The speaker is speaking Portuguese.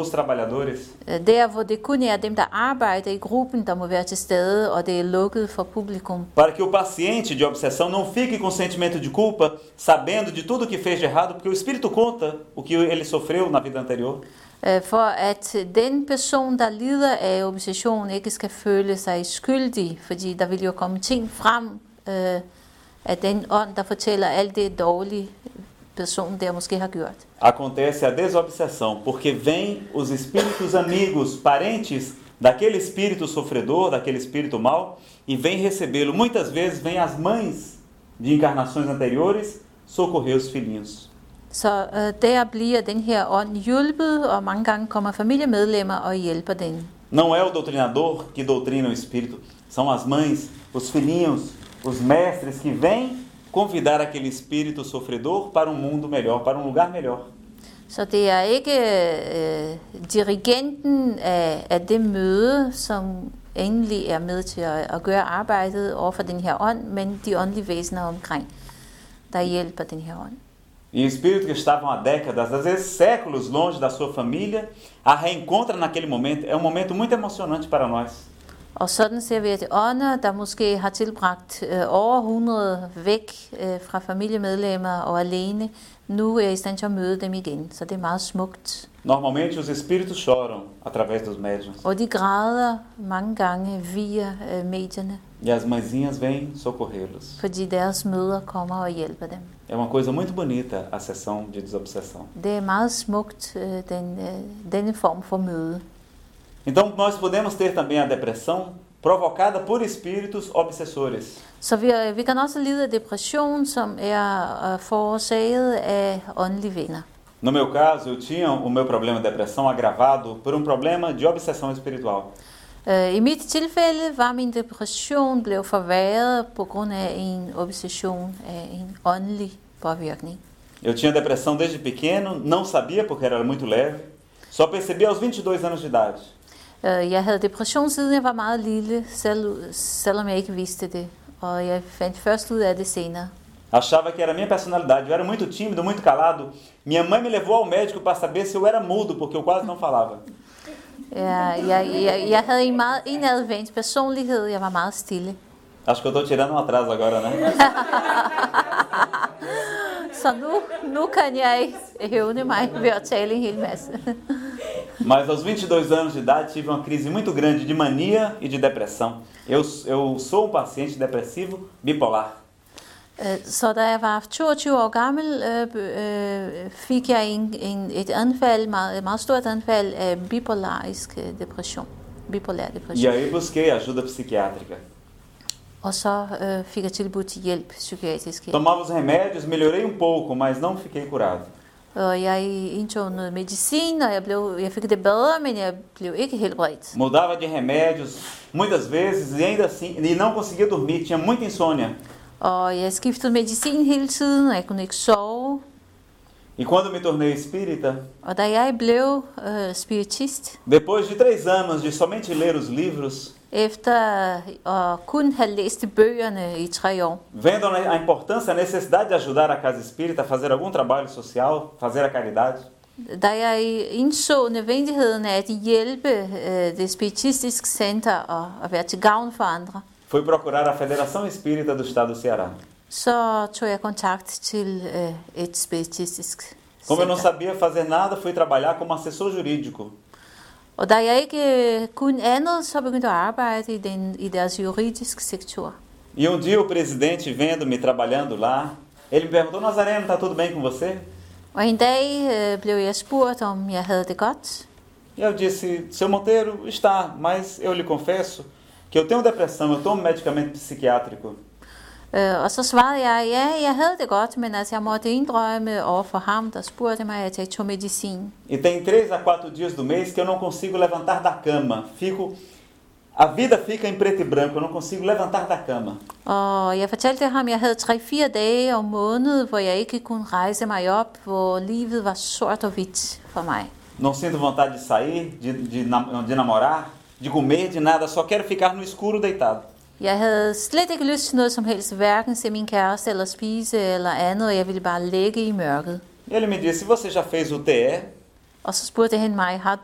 os trabalhadores. Øh, Der, hvor det kun er dem, der arbejder i gruppen, der må være til stede, og det er lukket for publikum. Para que o paciente de obsessão não fique com sentimento de culpa, sabendo de tudo que fez de errado, porque o espírito conta o que ele sofreu na vida anterior. Øh, For at den person, der lider af obsession, ikke skal føle sig skyldig, fordi der vil jo komme ting frem øh, af den ånd, der fortæller alt det dårlige, Acontece a desobsessão, porque vêm os espíritos amigos, parentes daquele espírito sofredor, daquele espírito mau, e vêm recebê-lo. Muitas vezes vêm as mães de encarnações anteriores socorrer os filhinhos. Så øh, der bliver den her ånd hjulpet, og mange gange kommer familiemedlemmer og hjælper den. Não é o doutrinador que doutrina o espírito, são as mães, os filhinhos, os mestres que vêm convidar aquele espírito sofredor para um mundo melhor, para um lugar melhor. Så det er ikke øh, dirigenten af, af det møde, som endelig er med til at, at gøre arbejdet over for den her ånd, men de åndelige væsener omkring, der hjælper den her ånd. E espíritos que estavam há décadas, às vezes séculos longe da sua família, a reencontra naquele momento. É um momento muito emocionante para nós. Og sådan ser vi, at ånder, der måske har tilbragt øh, over 100 væk øh, fra familiemedlemmer og alene, nu er i stand til at møde dem igen. Så det er meget smukt. Normalmente os espíritos choram através dos médiuns. Og de græder mange gange via øh, medierne, E as mãezinhas vêm socorrê-los. fordi deres møder kommer og hjælper dem. É uma coisa muito bonita a sessão de desobsessão. Det er meget smukt, øh, den, øh, denne form for møde. Então nós podemos ter também a depressão provocada por espíritos obsessores. Så vi, øh, vi kan også lide af depression, som er øh, forårsaget af åndelige venner. No meu caso, eu tinha o meu problema de depressão agravado por um problema de obsessão espiritual. Øh, I mit tilfælde var min depression blev forværret på grund af en obsession af en åndelig påvirkning. Eu tinha depressão desde pequeno, não sabia porque era muito leve. Só percebi aos 22 anos de idade. Øh, Jeg havde depression siden jeg var meget lille, selv, selvom jeg ikke vidste det. Og jeg fandt først ud af det senere. Achava que era minha personalidade. Eu era muito tímido, muito calado. Minha mãe me levou ao médico para saber se eu era mudo, porque eu quase não falava. Jeg, jeg, jeg, jeg havde en meget indadvendt personlighed. Jeg var meget stille. Acho que eu tô tirando um atraso agora, né? Så nu, nu kan jeg hævne mig ved at tale en hel masse. Mas aos 22 anos de idade tive uma crise muito grande de mania e de depressão. Eu, eu sou um paciente depressivo bipolar. Øh, Så da jeg var 22 år gammel, øh, øh, fik jeg en, en, et anfald, meget, et meget stort anfald af bipolarisk øh, depression. Bipolær E depression. aí busquei ajuda psiquiátrica. Og så øh, fik jeg tilbudt hjælp, psykiatrisk hjælp. Tomava os remédios, melhorei um pouco, mas não fiquei curado. Jeg indtog noget medicin, og jeg, blev, jeg fik det bedre, men jeg blev ikke helbredt. Mudava de remédios muitas vezes e ainda assim e não conseguia dormir, tinha muita insônia. Og jeg skiftede medicin hele tiden, og jeg kunne ikke sove. E quando me tornei espírita, Og da jeg blev spiritist, depois de três anos de somente ler os livros, efter at kun have læst bøgerne i tre år, vendo a importância, a necessidade de ajudar a casa espírita a fazer algum trabalho social, fazer a caridade, Da jeg indså nødvendigheden af at hjælpe øh, det spiritistiske center og at være til gavn for andre, fui procurar a Federação Espírita do Estado do Ceará. så tog jeg kontakt til øh, et spiritistisk Como eu não center. sabia fazer nada, fui trabalhar como assessor jurídico. Og da jeg ikke øh, kunne andet, så begyndte jeg at arbejde i, den, i deres juridiske sektor. E um dia o presidente vendo-me trabalhando lá, ele me perguntou: Nazareno, tá tudo bem com você? Og en dag øh, blev jeg spurgt, om jeg havde det godt. E eu disse: Seu Monteiro, está, mas eu lhe confesso que eu tenho depressão, eu tomo medicamento psiquiátrico. Øh, og så svarede jeg, ja, jeg havde det godt, men altså, jeg måtte indrømme over for ham, der spurgte mig, at jeg tog medicin. E tem três a quatro dias do mês que eu não consigo levantar da cama. Fico. A vida fica em preto e branco, eu não consigo levantar da cama. Og jeg fortalte ham, jeg havde 3-4 dage om måneden, hvor jeg ikke kunne rejse mig op, hvor livet var sort og hvidt for mig. Não sinto vontade de sair, de, de, de namorar, de comer, de nada, só quero ficar no escuro deitado. Jeg havde slet ikke lyst til noget som helst, hverken se min kæreste eller spise eller andet, og jeg ville bare ligge i mørket. Ele me disse: Você já fez o TE? Og så spurgte han mig, har